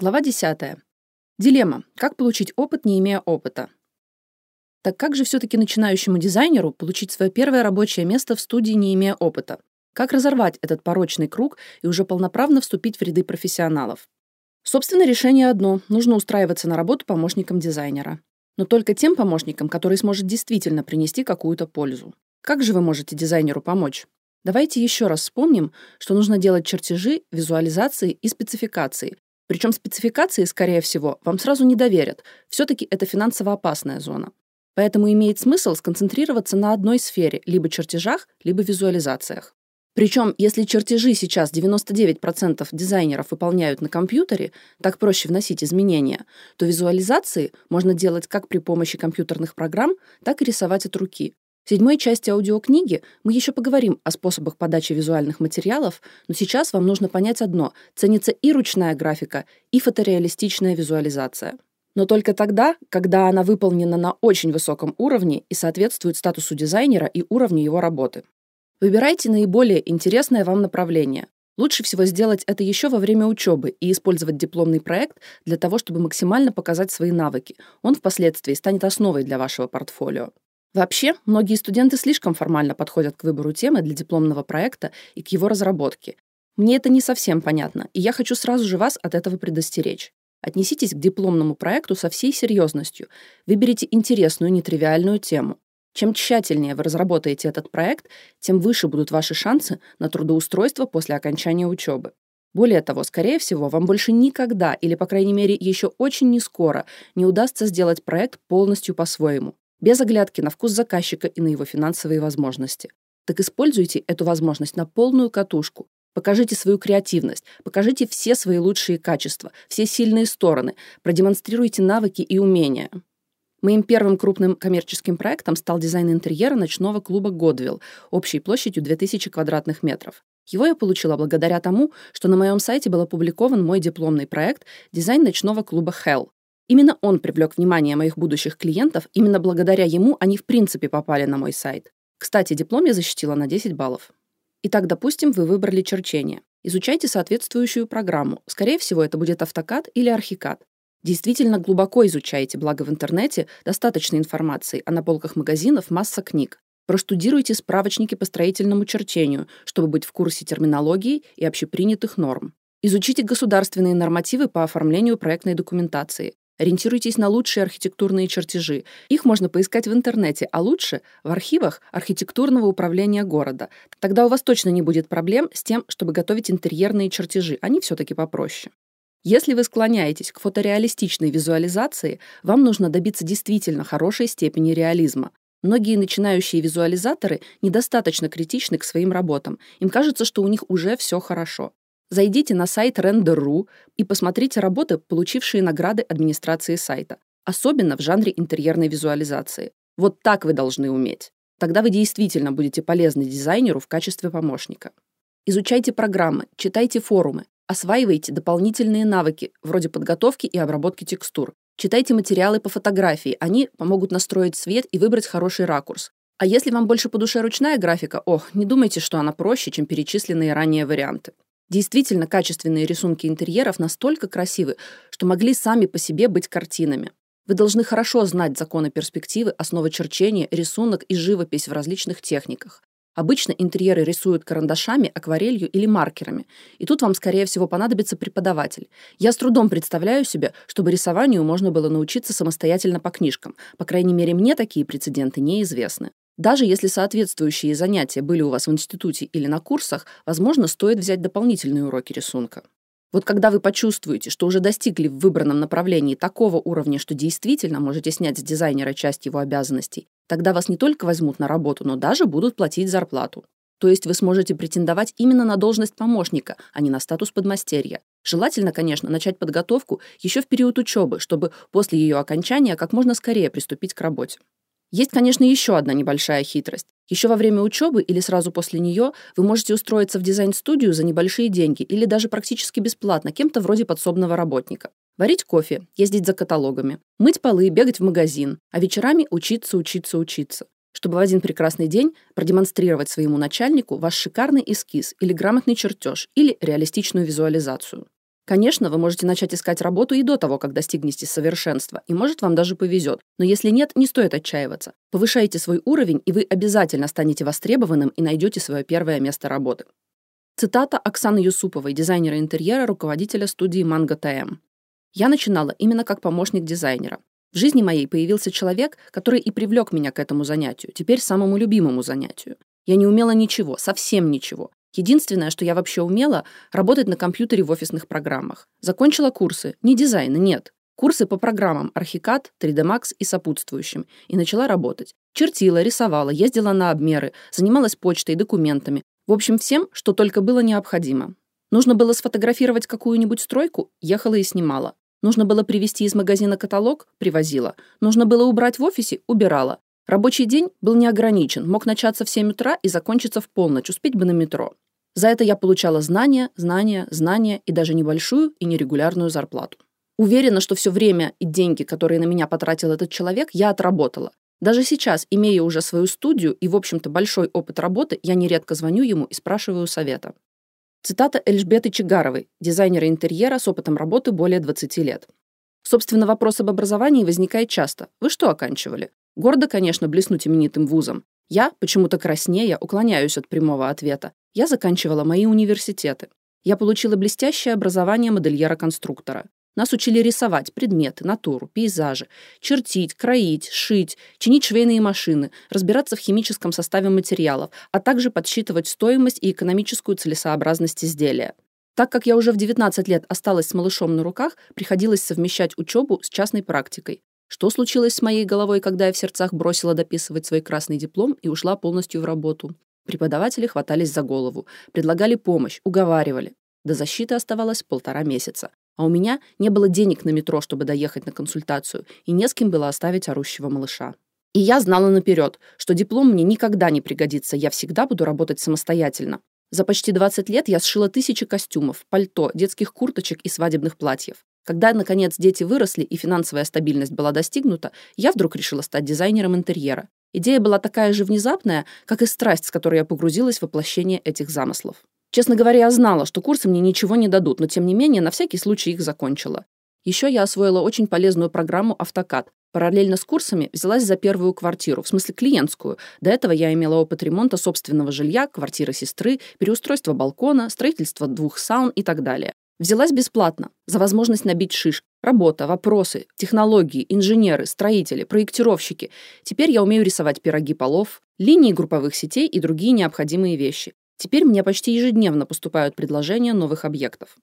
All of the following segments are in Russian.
Глава 10. Дилемма. Как получить опыт, не имея опыта? Так как же все-таки начинающему дизайнеру получить свое первое рабочее место в студии, не имея опыта? Как разорвать этот порочный круг и уже полноправно вступить в ряды профессионалов? Собственно, решение одно. Нужно устраиваться на работу помощником дизайнера. Но только тем помощником, который сможет действительно принести какую-то пользу. Как же вы можете дизайнеру помочь? Давайте еще раз вспомним, что нужно делать чертежи, визуализации и спецификации, причем спецификации, скорее всего, вам сразу не доверят. Все-таки это финансово опасная зона. Поэтому имеет смысл сконцентрироваться на одной сфере, либо чертежах, либо визуализациях. Причем, если чертежи сейчас 99% дизайнеров выполняют на компьютере, так проще вносить изменения, то визуализации можно делать как при помощи компьютерных программ, так и рисовать от руки. В седьмой части аудиокниги мы еще поговорим о способах подачи визуальных материалов, но сейчас вам нужно понять одно – ценится и ручная графика, и фотореалистичная визуализация. Но только тогда, когда она выполнена на очень высоком уровне и соответствует статусу дизайнера и уровню его работы. Выбирайте наиболее интересное вам направление. Лучше всего сделать это еще во время учебы и использовать дипломный проект для того, чтобы максимально показать свои навыки. Он впоследствии станет основой для вашего портфолио. Вообще, многие студенты слишком формально подходят к выбору темы для дипломного проекта и к его разработке. Мне это не совсем понятно, и я хочу сразу же вас от этого предостеречь. Отнеситесь к дипломному проекту со всей серьезностью. Выберите интересную, нетривиальную тему. Чем тщательнее вы разработаете этот проект, тем выше будут ваши шансы на трудоустройство после окончания учебы. Более того, скорее всего, вам больше никогда, или, по крайней мере, еще очень не скоро, не удастся сделать проект полностью по-своему без оглядки на вкус заказчика и на его финансовые возможности. Так используйте эту возможность на полную катушку. Покажите свою креативность, покажите все свои лучшие качества, все сильные стороны, продемонстрируйте навыки и умения. Моим первым крупным коммерческим проектом стал дизайн интерьера ночного клуба «Годвилл» общей площадью 2000 квадратных метров. Его я получила благодаря тому, что на моем сайте был опубликован мой дипломный проект «Дизайн ночного клуба Hell», Именно он привлек внимание моих будущих клиентов, именно благодаря ему они в принципе попали на мой сайт. Кстати, диплом я защитила на 10 баллов. Итак, допустим, вы выбрали черчение. Изучайте соответствующую программу. Скорее всего, это будет автокад или архикад. Действительно глубоко изучайте, благо в интернете достаточно информации, а на полках магазинов масса книг. Проштудируйте справочники по строительному черчению, чтобы быть в курсе терминологии и общепринятых норм. Изучите государственные нормативы по оформлению проектной документации. Ориентируйтесь на лучшие архитектурные чертежи. Их можно поискать в интернете, а лучше в архивах архитектурного управления города. Тогда у вас точно не будет проблем с тем, чтобы готовить интерьерные чертежи. Они все-таки попроще. Если вы склоняетесь к фотореалистичной визуализации, вам нужно добиться действительно хорошей степени реализма. Многие начинающие визуализаторы недостаточно критичны к своим работам. Им кажется, что у них уже все хорошо. Зайдите на сайт Render.ru и посмотрите работы, получившие награды администрации сайта, особенно в жанре интерьерной визуализации. Вот так вы должны уметь. Тогда вы действительно будете полезны дизайнеру в качестве помощника. Изучайте программы, читайте форумы, осваивайте дополнительные навыки, вроде подготовки и обработки текстур. Читайте материалы по фотографии, они помогут настроить свет и выбрать хороший ракурс. А если вам больше по душе ручная графика, ох, не думайте, что она проще, чем перечисленные ранее варианты. Действительно, качественные рисунки интерьеров настолько красивы, что могли сами по себе быть картинами. Вы должны хорошо знать законы перспективы, основы черчения, рисунок и живопись в различных техниках. Обычно интерьеры рисуют карандашами, акварелью или маркерами. И тут вам, скорее всего, понадобится преподаватель. Я с трудом представляю себе, чтобы рисованию можно было научиться самостоятельно по книжкам. По крайней мере, мне такие прецеденты неизвестны. Даже если соответствующие занятия были у вас в институте или на курсах, возможно, стоит взять дополнительные уроки рисунка. Вот когда вы почувствуете, что уже достигли в выбранном направлении такого уровня, что действительно можете снять с дизайнера часть его обязанностей, тогда вас не только возьмут на работу, но даже будут платить зарплату. То есть вы сможете претендовать именно на должность помощника, а не на статус подмастерья. Желательно, конечно, начать подготовку еще в период учебы, чтобы после ее окончания как можно скорее приступить к работе. Есть, конечно, еще одна небольшая хитрость. Еще во время учебы или сразу после нее вы можете устроиться в дизайн-студию за небольшие деньги или даже практически бесплатно кем-то вроде подсобного работника. Варить кофе, ездить за каталогами, мыть полы, бегать в магазин, а вечерами учиться, учиться, учиться. Чтобы в один прекрасный день продемонстрировать своему начальнику ваш шикарный эскиз или грамотный чертеж или реалистичную визуализацию. Конечно, вы можете начать искать работу и до того, как достигнете совершенства, и может вам даже повезет. Но если нет, не стоит отчаиваться. Повышайте свой уровень, и вы обязательно станете востребованным и найдете свое первое место работы. Цитата Оксаны Юсуповой, дизайнера интерьера, руководителя студии «Манго ТМ». «Я начинала именно как помощник дизайнера. В жизни моей появился человек, который и привлек меня к этому занятию, теперь самому любимому занятию. Я не умела ничего, совсем ничего. Единственное, что я вообще умела, работать на компьютере в офисных программах. Закончила курсы. Не дизайна, нет. Курсы по программам Archicad, 3D Max и сопутствующим. И начала работать. Чертила, рисовала, ездила на обмеры, занималась почтой, документами. В общем, всем, что только было необходимо. Нужно было сфотографировать какую-нибудь стройку, ехала и снимала. Нужно было привезти из магазина каталог, привозила. Нужно было убрать в офисе, убирала. Рабочий день был неограничен, мог начаться в 7 утра и закончиться в полночь, успеть бы на метро. За это я получала знания, знания, знания и даже небольшую и нерегулярную зарплату. Уверена, что все время и деньги, которые на меня потратил этот человек, я отработала. Даже сейчас, имея уже свою студию и, в общем-то, большой опыт работы, я нередко звоню ему и спрашиваю совета. Цитата Эльжбеты Чигаровой, дизайнера интерьера с опытом работы более 20 лет. Собственно, вопрос об образовании возникает часто. Вы что оканчивали? Гордо, конечно, блеснуть именитым вузом. Я, почему-то краснея, уклоняюсь от прямого ответа. Я заканчивала мои университеты. Я получила блестящее образование модельера-конструктора. Нас учили рисовать предметы, натуру, пейзажи, чертить, кроить, шить, чинить швейные машины, разбираться в химическом составе материалов, а также подсчитывать стоимость и экономическую целесообразность изделия. Так как я уже в 19 лет осталась с малышом на руках, приходилось совмещать учебу с частной практикой. Что случилось с моей головой, когда я в сердцах бросила дописывать свой красный диплом и ушла полностью в работу? Преподаватели хватались за голову, предлагали помощь, уговаривали. До защиты оставалось полтора месяца. А у меня не было денег на метро, чтобы доехать на консультацию, и не с кем было оставить орущего малыша. И я знала наперед, что диплом мне никогда не пригодится, я всегда буду работать самостоятельно. За почти 20 лет я сшила тысячи костюмов, пальто, детских курточек и свадебных платьев. Когда, наконец, дети выросли и финансовая стабильность была достигнута, я вдруг решила стать дизайнером интерьера. Идея была такая же внезапная, как и страсть, с которой я погрузилась в воплощение этих замыслов. Честно говоря, я знала, что курсы мне ничего не дадут, но тем не менее на всякий случай их закончила. Еще я освоила очень полезную программу «Автокад». Параллельно с курсами взялась за первую квартиру, в смысле клиентскую. До этого я имела опыт ремонта собственного жилья, квартиры сестры, переустройства балкона, строительства двух саун и так далее. Взялась бесплатно, за возможность набить шиш. Работа, вопросы, технологии, инженеры, строители, проектировщики. Теперь я умею рисовать пироги полов, линии групповых сетей и другие необходимые вещи. Теперь мне почти ежедневно поступают предложения новых объектов.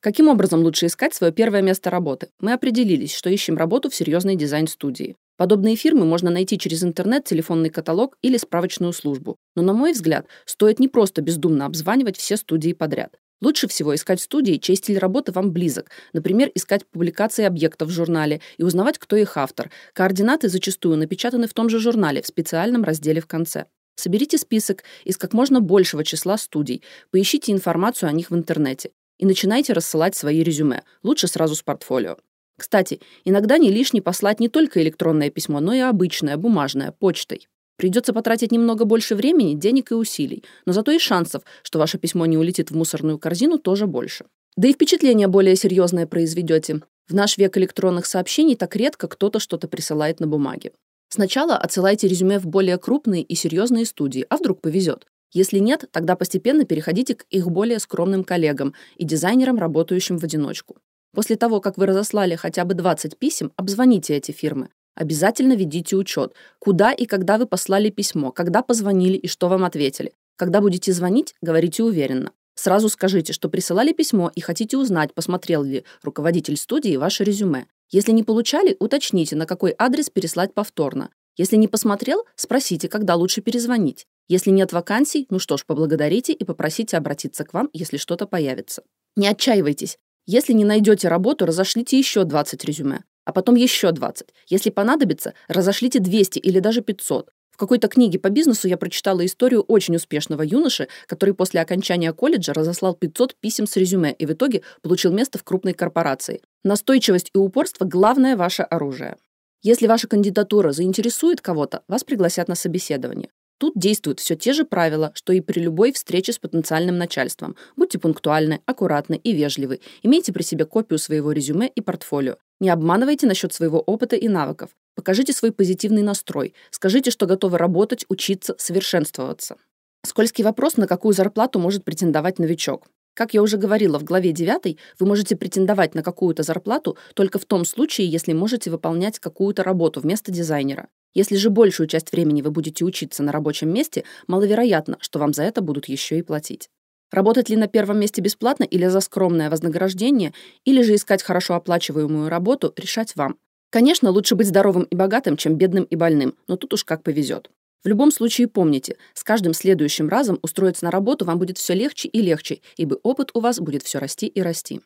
Каким образом лучше искать свое первое место работы? Мы определились, что ищем работу в серьезной дизайн-студии. Подобные фирмы можно найти через интернет, телефонный каталог или справочную службу. Но, на мой взгляд, стоит не просто бездумно обзванивать все студии подряд. Лучше всего искать студии, чей стиль работы вам близок. Например, искать публикации объектов в журнале и узнавать, кто их автор. Координаты зачастую напечатаны в том же журнале в специальном разделе в конце. Соберите список из как можно большего числа студий, поищите информацию о них в интернете и начинайте рассылать свои резюме, лучше сразу с портфолио. Кстати, иногда не лишне послать не только электронное письмо, но и обычное, бумажное, почтой. Придется потратить немного больше времени, денег и усилий, но зато и шансов, что ваше письмо не улетит в мусорную корзину, тоже больше. Да и впечатление более серьезное произведете. В наш век электронных сообщений так редко кто-то что-то присылает на бумаге. Сначала отсылайте резюме в более крупные и серьезные студии, а вдруг повезет. Если нет, тогда постепенно переходите к их более скромным коллегам и дизайнерам, работающим в одиночку. После того, как вы разослали хотя бы 20 писем, обзвоните эти фирмы. Обязательно ведите учет, куда и когда вы послали письмо, когда позвонили и что вам ответили. Когда будете звонить, говорите уверенно. Сразу скажите, что присылали письмо и хотите узнать, посмотрел ли руководитель студии ваше резюме. Если не получали, уточните, на какой адрес переслать повторно. Если не посмотрел, спросите, когда лучше перезвонить. Если нет вакансий, ну что ж, поблагодарите и попросите обратиться к вам, если что-то появится. Не отчаивайтесь. Если не найдете работу, разошлите еще 20 резюме а потом еще 20. Если понадобится, разошлите 200 или даже 500. В какой-то книге по бизнесу я прочитала историю очень успешного юноши, который после окончания колледжа разослал 500 писем с резюме и в итоге получил место в крупной корпорации. Настойчивость и упорство – главное ваше оружие. Если ваша кандидатура заинтересует кого-то, вас пригласят на собеседование. Тут действуют все те же правила, что и при любой встрече с потенциальным начальством. Будьте пунктуальны, аккуратны и вежливы. Имейте при себе копию своего резюме и портфолио. Не обманывайте насчет своего опыта и навыков. Покажите свой позитивный настрой. Скажите, что готовы работать, учиться, совершенствоваться. Скользкий вопрос, на какую зарплату может претендовать новичок. Как я уже говорила в главе 9, вы можете претендовать на какую-то зарплату только в том случае, если можете выполнять какую-то работу вместо дизайнера. Если же большую часть времени вы будете учиться на рабочем месте, маловероятно, что вам за это будут еще и платить. Работать ли на первом месте бесплатно или за скромное вознаграждение, или же искать хорошо оплачиваемую работу, решать вам. Конечно, лучше быть здоровым и богатым, чем бедным и больным, но тут уж как повезет. В любом случае помните, с каждым следующим разом устроиться на работу вам будет все легче и легче, ибо опыт у вас будет все расти и расти.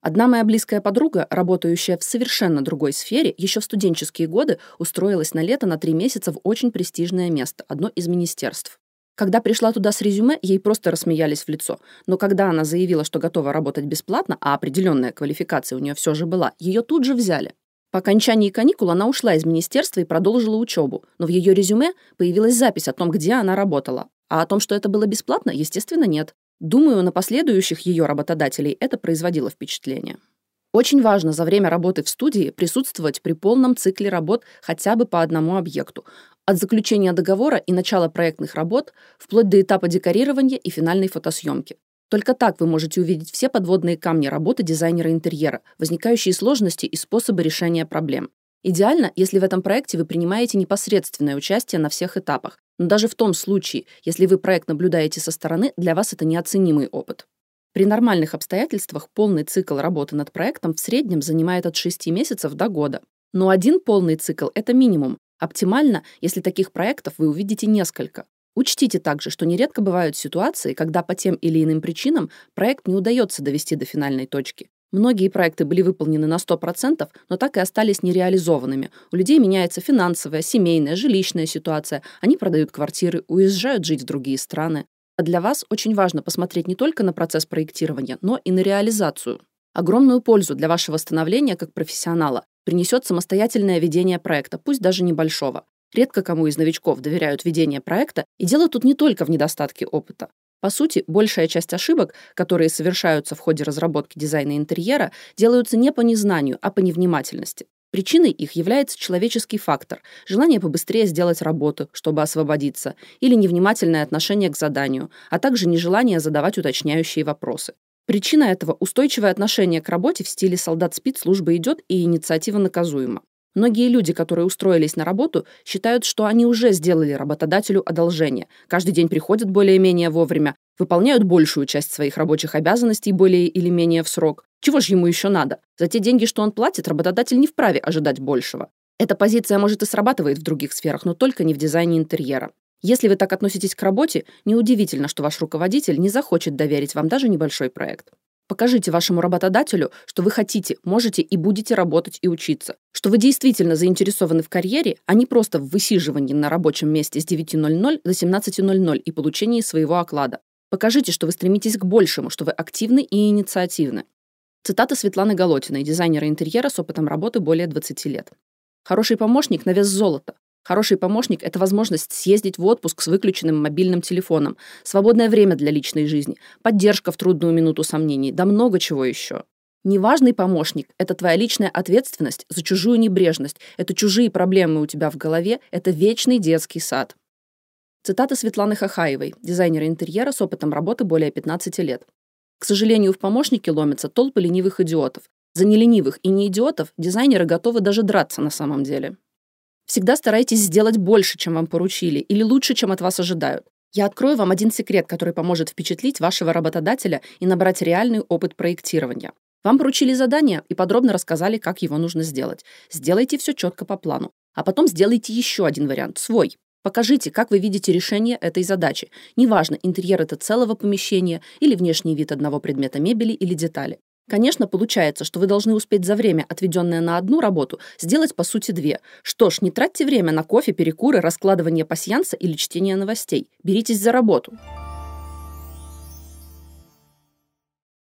Одна моя близкая подруга, работающая в совершенно другой сфере, еще в студенческие годы устроилась на лето на три месяца в очень престижное место, одно из министерств. Когда пришла туда с резюме, ей просто рассмеялись в лицо. Но когда она заявила, что готова работать бесплатно, а определенная квалификация у нее все же была, ее тут же взяли. По окончании каникул она ушла из министерства и продолжила учебу, но в ее резюме появилась запись о том, где она работала. А о том, что это было бесплатно, естественно, нет. Думаю, на последующих ее работодателей это производило впечатление. Очень важно за время работы в студии присутствовать при полном цикле работ хотя бы по одному объекту, от заключения договора и начала проектных работ вплоть до этапа декорирования и финальной фотосъемки. Только так вы можете увидеть все подводные камни работы дизайнера интерьера, возникающие сложности и способы решения проблем. Идеально, если в этом проекте вы принимаете непосредственное участие на всех этапах, но даже в том случае, если вы проект наблюдаете со стороны, для вас это неоценимый опыт. При нормальных обстоятельствах полный цикл работы над проектом в среднем занимает от 6 месяцев до года. Но один полный цикл – это минимум. Оптимально, если таких проектов вы увидите несколько. Учтите также, что нередко бывают ситуации, когда по тем или иным причинам проект не удается довести до финальной точки. Многие проекты были выполнены на 100%, но так и остались нереализованными. У людей меняется финансовая, семейная, жилищная ситуация. Они продают квартиры, уезжают жить в другие страны. А для вас очень важно посмотреть не только на процесс проектирования, но и на реализацию. Огромную пользу для вашего становления как профессионала принесет самостоятельное ведение проекта, пусть даже небольшого. Редко кому из новичков доверяют ведение проекта, и дело тут не только в недостатке опыта. По сути, большая часть ошибок, которые совершаются в ходе разработки дизайна интерьера, делаются не по незнанию, а по невнимательности. Причиной их является человеческий фактор, желание побыстрее сделать работу, чтобы освободиться, или невнимательное отношение к заданию, а также нежелание задавать уточняющие вопросы. Причина этого – устойчивое отношение к работе в стиле «солдат спит, служба идет» и инициатива наказуема. Многие люди, которые устроились на работу, считают, что они уже сделали работодателю одолжение. Каждый день приходят более-менее вовремя, выполняют большую часть своих рабочих обязанностей более или менее в срок. Чего же ему еще надо? За те деньги, что он платит, работодатель не вправе ожидать большего. Эта позиция, может, и срабатывает в других сферах, но только не в дизайне интерьера. Если вы так относитесь к работе, неудивительно, что ваш руководитель не захочет доверить вам даже небольшой проект. Покажите вашему работодателю, что вы хотите, можете и будете работать и учиться, что вы действительно заинтересованы в карьере, а не просто в высиживании на рабочем месте с 9.00 до 17.00 и получении своего оклада. Покажите, что вы стремитесь к большему, что вы активны и инициативны. Цитата Светланы Голотиной, дизайнера интерьера с опытом работы более 20 лет. Хороший помощник на вес золота. Хороший помощник – это возможность съездить в отпуск с выключенным мобильным телефоном, свободное время для личной жизни, поддержка в трудную минуту сомнений, да много чего еще. Неважный помощник – это твоя личная ответственность за чужую небрежность, это чужие проблемы у тебя в голове, это вечный детский сад. Цитата Светланы Хахаевой, дизайнера интерьера с опытом работы более 15 лет. К сожалению, в помощники ломятся толпы ленивых идиотов. За неленивых и не идиотов дизайнеры готовы даже драться на самом деле. Всегда старайтесь сделать больше, чем вам поручили, или лучше, чем от вас ожидают. Я открою вам один секрет, который поможет впечатлить вашего работодателя и набрать реальный опыт проектирования. Вам поручили задание и подробно рассказали, как его нужно сделать. Сделайте все четко по плану. А потом сделайте еще один вариант, свой. Покажите, как вы видите решение этой задачи. Неважно, интерьер это целого помещения или внешний вид одного предмета мебели или детали. Конечно, получается, что вы должны успеть за время, отведенное на одну работу, сделать по сути две. Что ж, не тратьте время на кофе, перекуры, раскладывание пасьянса или чтение новостей. Беритесь за работу.